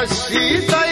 Kashi Sai.